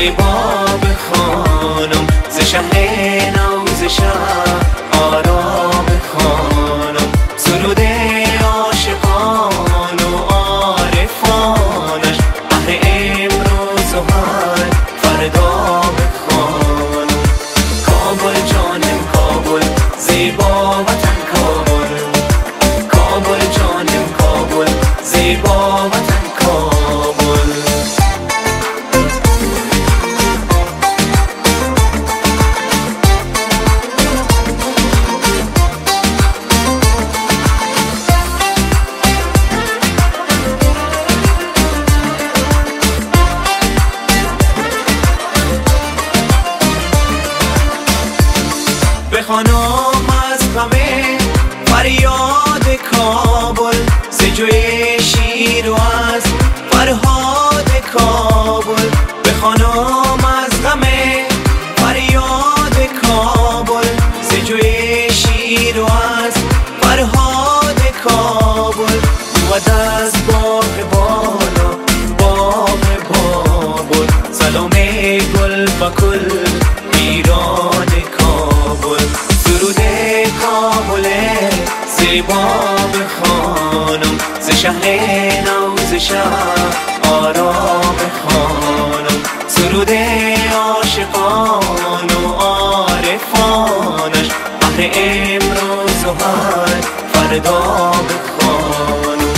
زیبا بخوانم ز شهر نو ز شهر آرا بخوانم سرود عاشقان و عارفانش بهر امروز و هر فردا بخوانم کابل جانم کابل زیبا خانم از غمه فریاد کابل زجوی شیر و از فرهاد کابل به خانم از غمه فریاد کابل زجوی شیر و از فرهاد کابل بود از باغ بالا باغ بابل سلام گل و کل ایران کابله زیبا بخوانم ز شهر نو ز شهر آرا بخوانم سرود عاشقان و عارفانش بهر امروز و هر فردا بخوانم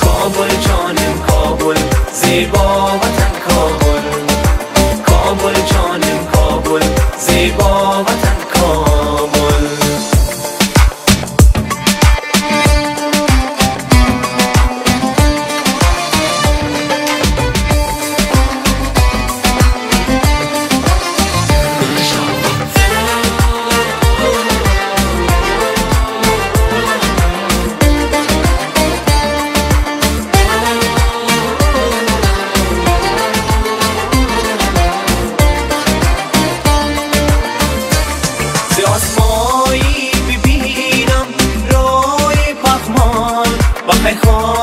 کابل جانم کابل زیبا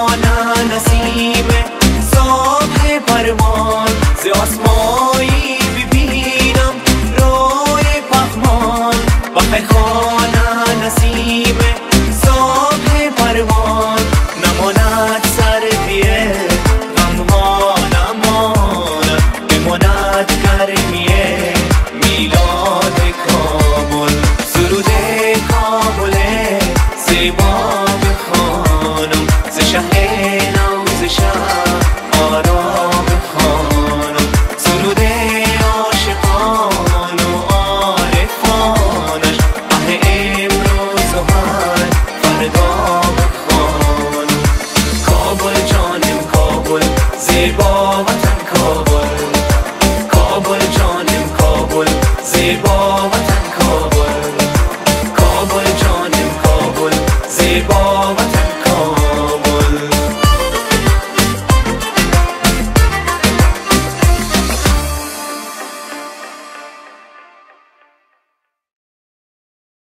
جانا نسیم صبح پروان ز آسمایی بۆ